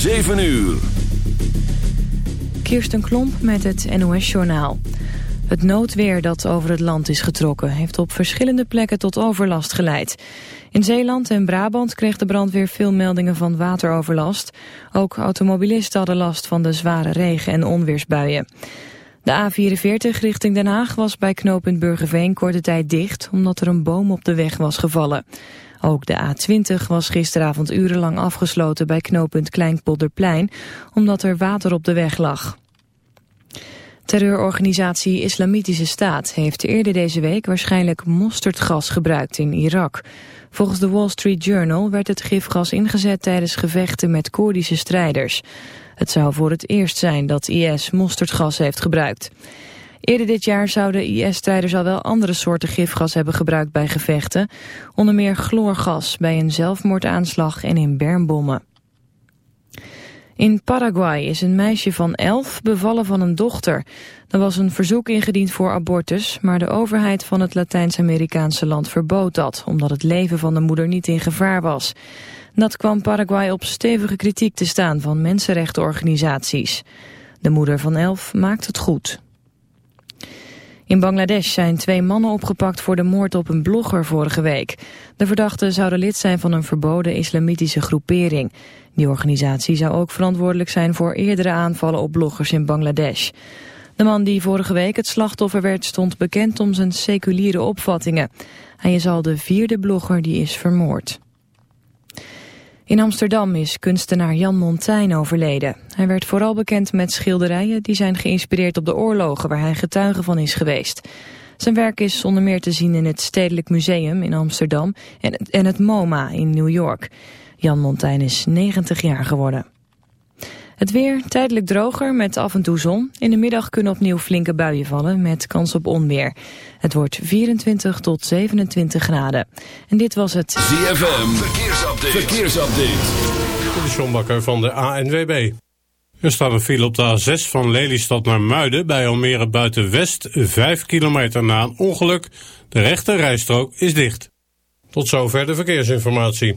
7 uur. Kirsten Klomp met het NOS-journaal. Het noodweer dat over het land is getrokken... heeft op verschillende plekken tot overlast geleid. In Zeeland en Brabant kreeg de brandweer veel meldingen van wateroverlast. Ook automobilisten hadden last van de zware regen- en onweersbuien. De A44 richting Den Haag was bij knooppunt Burgerveen korte tijd dicht... omdat er een boom op de weg was gevallen. Ook de A20 was gisteravond urenlang afgesloten bij knooppunt Kleinpolderplein... omdat er water op de weg lag. Terreurorganisatie Islamitische Staat heeft eerder deze week waarschijnlijk mosterdgas gebruikt in Irak. Volgens de Wall Street Journal werd het gifgas ingezet tijdens gevechten met Koerdische strijders. Het zou voor het eerst zijn dat IS mosterdgas heeft gebruikt. Eerder dit jaar zouden IS-strijders al wel andere soorten gifgas hebben gebruikt bij gevechten. Onder meer chloorgas bij een zelfmoordaanslag en in bermbommen. In Paraguay is een meisje van elf bevallen van een dochter. Er was een verzoek ingediend voor abortus, maar de overheid van het Latijns-Amerikaanse land verbood dat, omdat het leven van de moeder niet in gevaar was. Dat kwam Paraguay op stevige kritiek te staan van mensenrechtenorganisaties. De moeder van elf maakt het goed. In Bangladesh zijn twee mannen opgepakt voor de moord op een blogger vorige week. De verdachten zouden lid zijn van een verboden islamitische groepering. Die organisatie zou ook verantwoordelijk zijn voor eerdere aanvallen op bloggers in Bangladesh. De man die vorige week het slachtoffer werd stond bekend om zijn seculiere opvattingen. Hij is al de vierde blogger die is vermoord. In Amsterdam is kunstenaar Jan Montijn overleden. Hij werd vooral bekend met schilderijen die zijn geïnspireerd op de oorlogen waar hij getuige van is geweest. Zijn werk is onder meer te zien in het Stedelijk Museum in Amsterdam en het MoMA in New York. Jan Montijn is 90 jaar geworden. Het weer tijdelijk droger met af en toe zon. In de middag kunnen opnieuw flinke buien vallen met kans op onweer. Het wordt 24 tot 27 graden. En dit was het ZFM Verkeersupdate. Verkeersupdate. De Sjombakker van de ANWB. Er staat een file op de A6 van Lelystad naar Muiden bij Almere buiten West. 5 kilometer na een ongeluk. De rechte rijstrook is dicht. Tot zover de verkeersinformatie.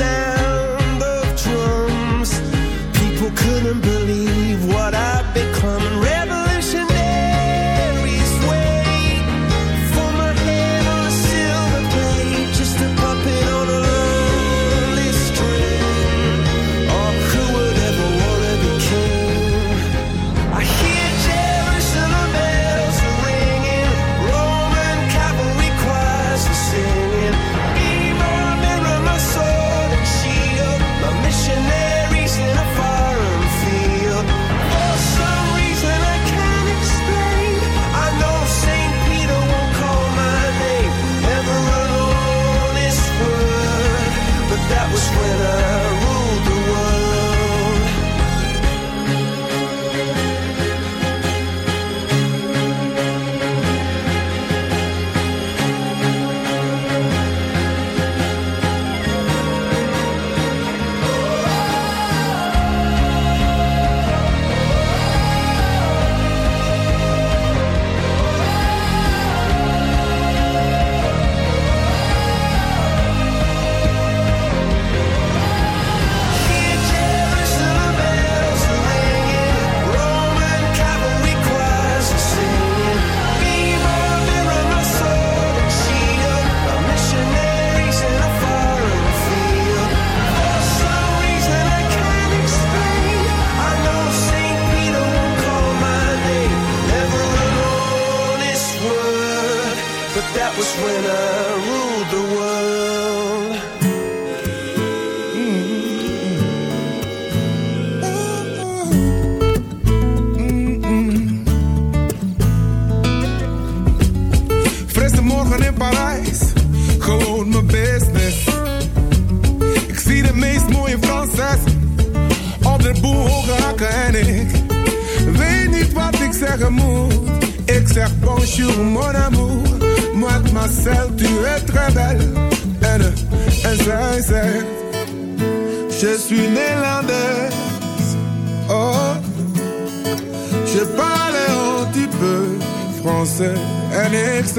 myself bonjour mon amour. Moi de ma sœur, tu es très belle. N, S, S, Z. Je suis néerlandaise. Oh, je parle un petit peu français. N, X,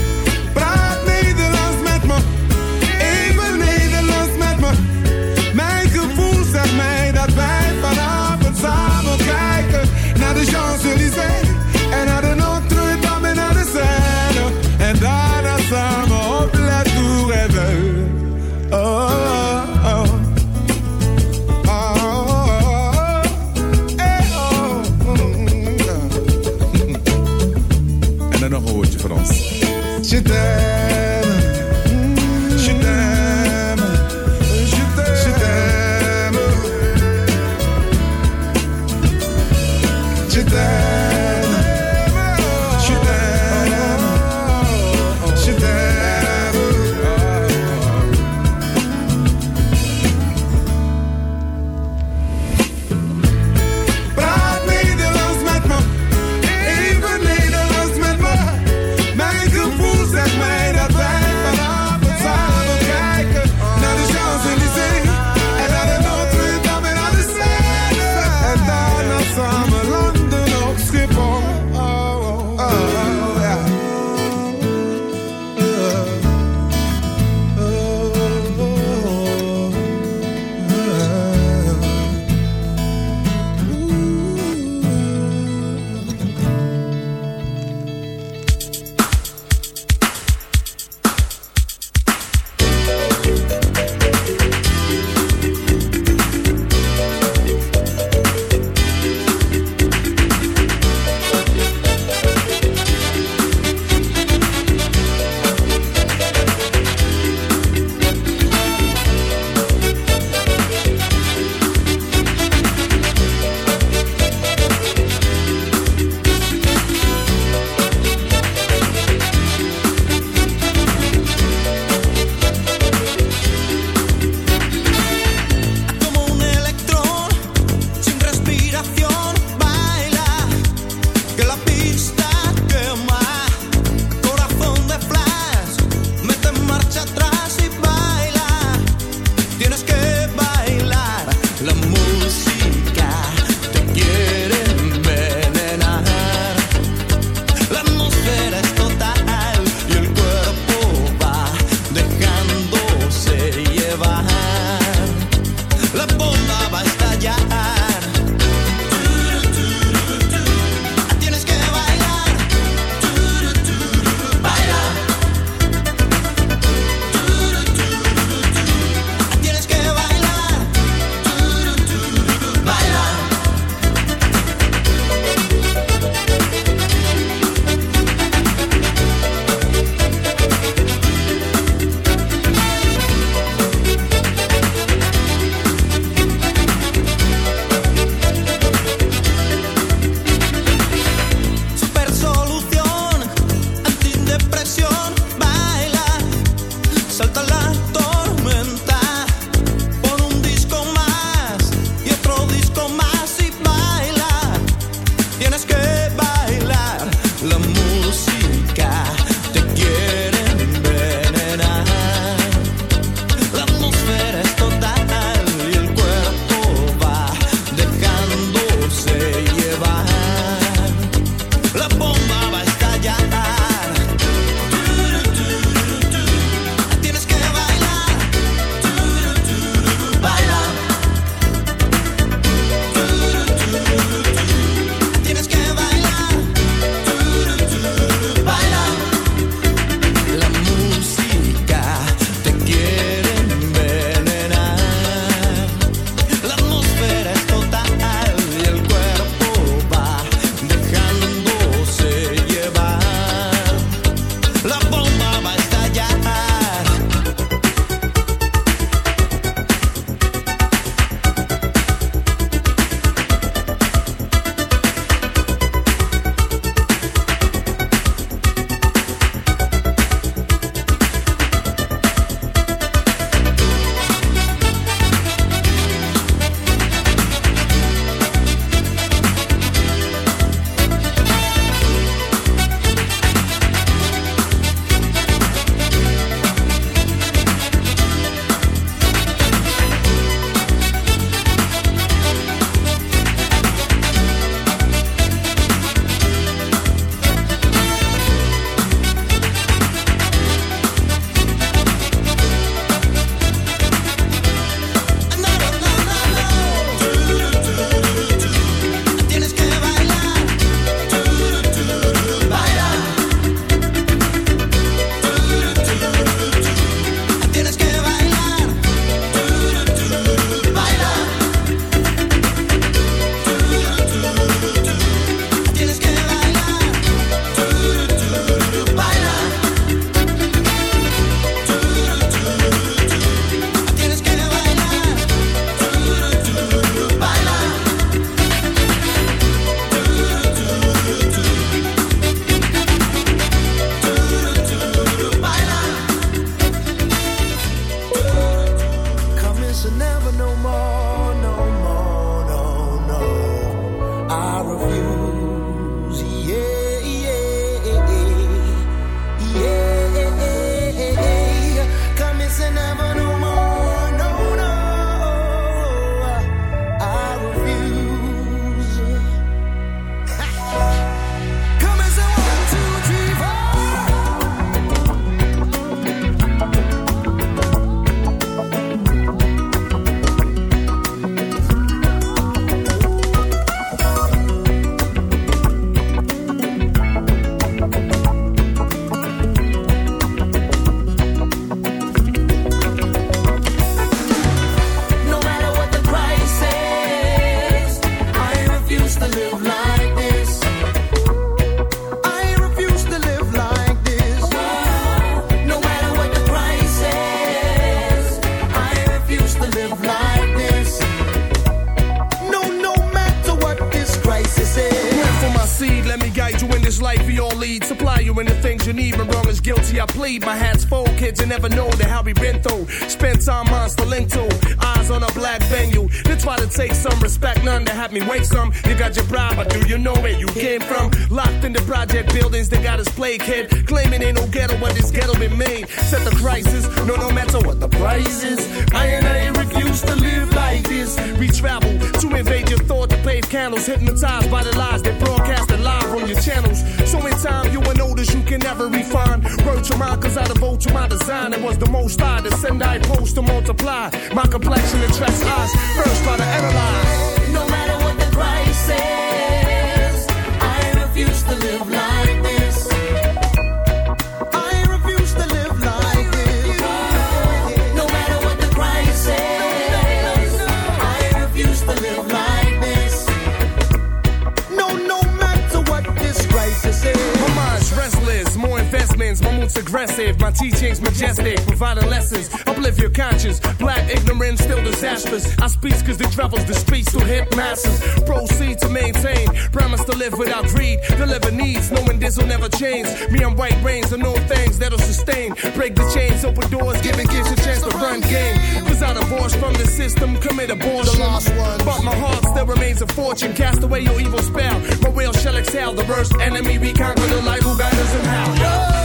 aggressive, my teachings majestic, providing lessons, uplift your conscience. Black ignorance still disastrous. I speak cause the travels the streets to hit masses. Proceed to maintain, promise to live without greed, deliver needs, knowing this will never change. Me, I'm white brains, I know things that'll sustain. Break the chains, open doors, giving kids a chance to run game. Cause I divorced from the system, commit abortion. The lost ones. But my heart still remains a fortune. Cast away your evil spell. My will shall exhale. The worst enemy we conquer the light who guide us in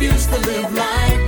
refuse to live like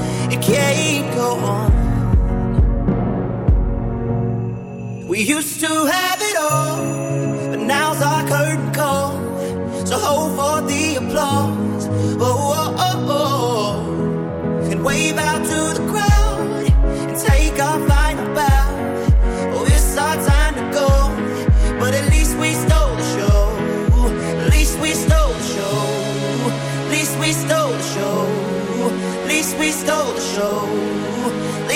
it can't go on. We used to have.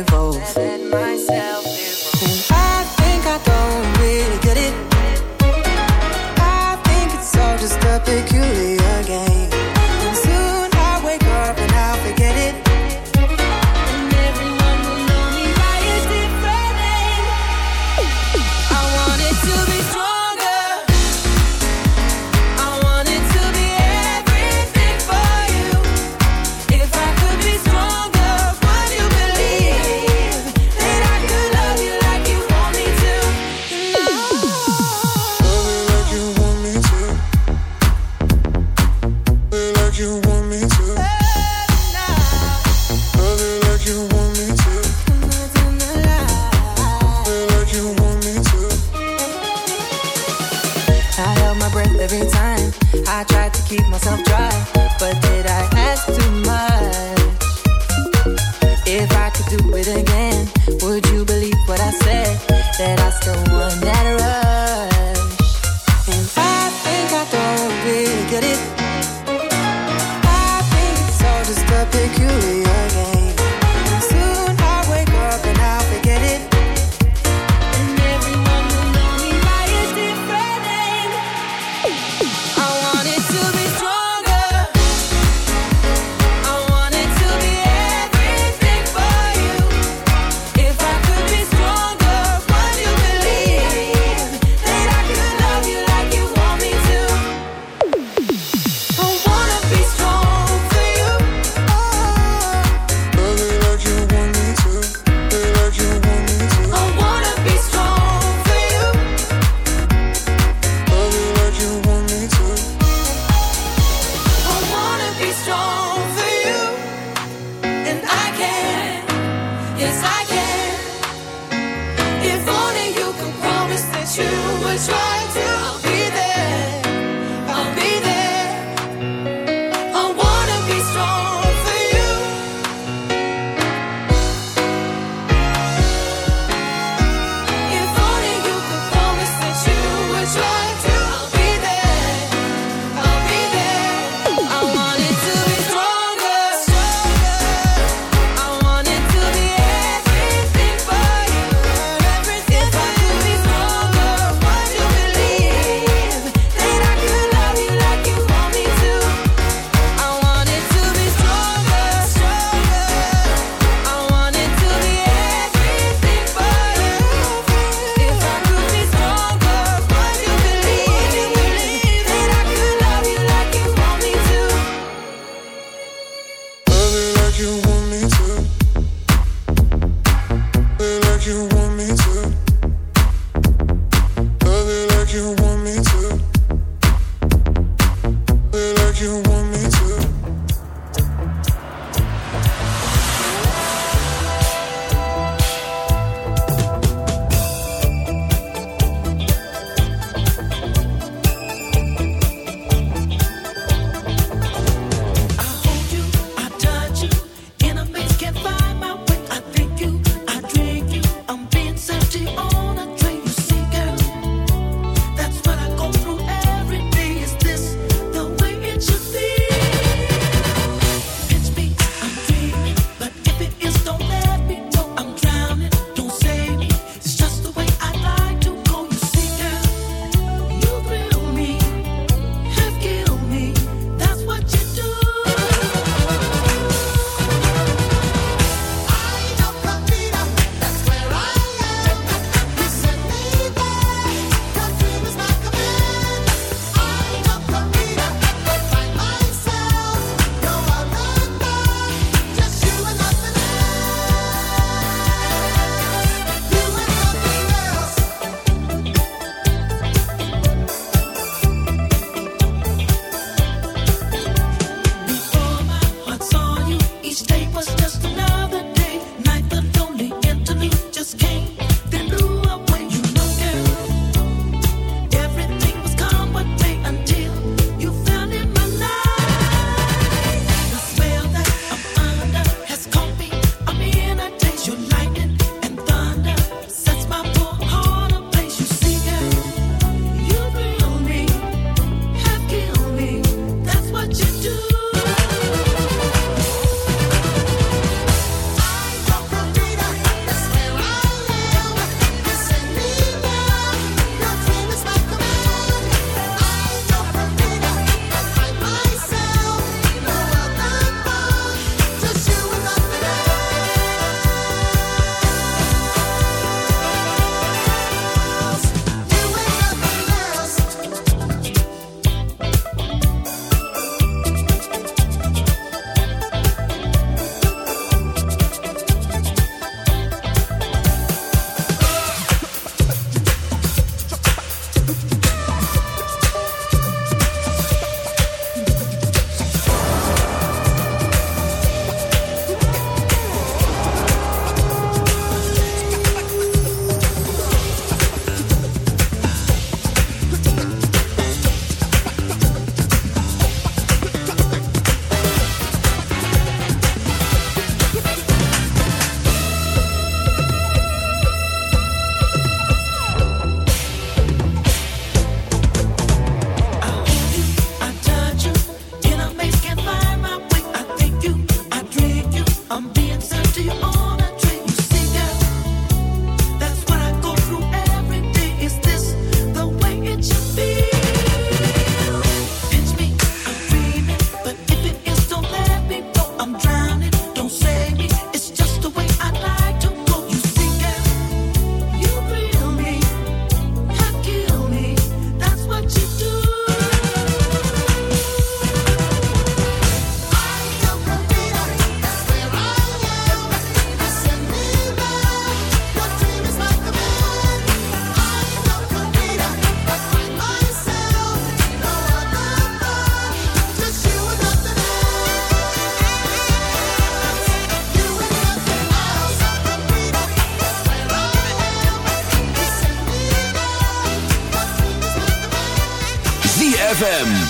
Evolve. Let myself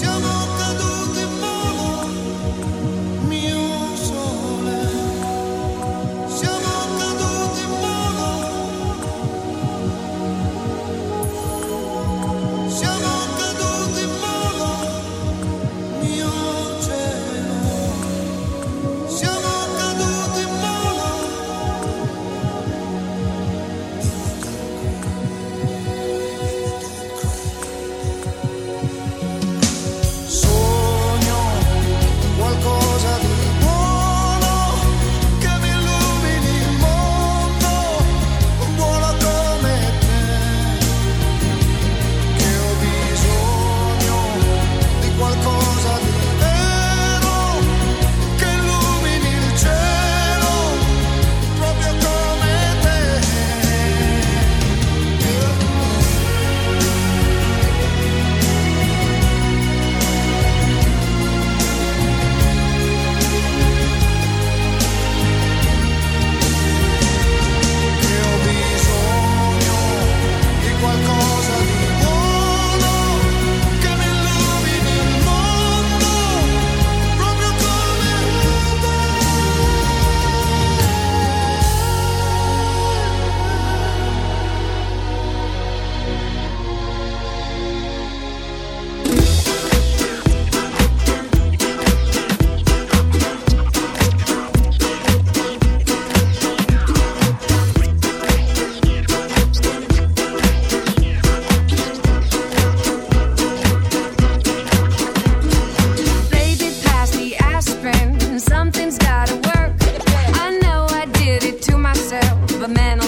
shovel. of a man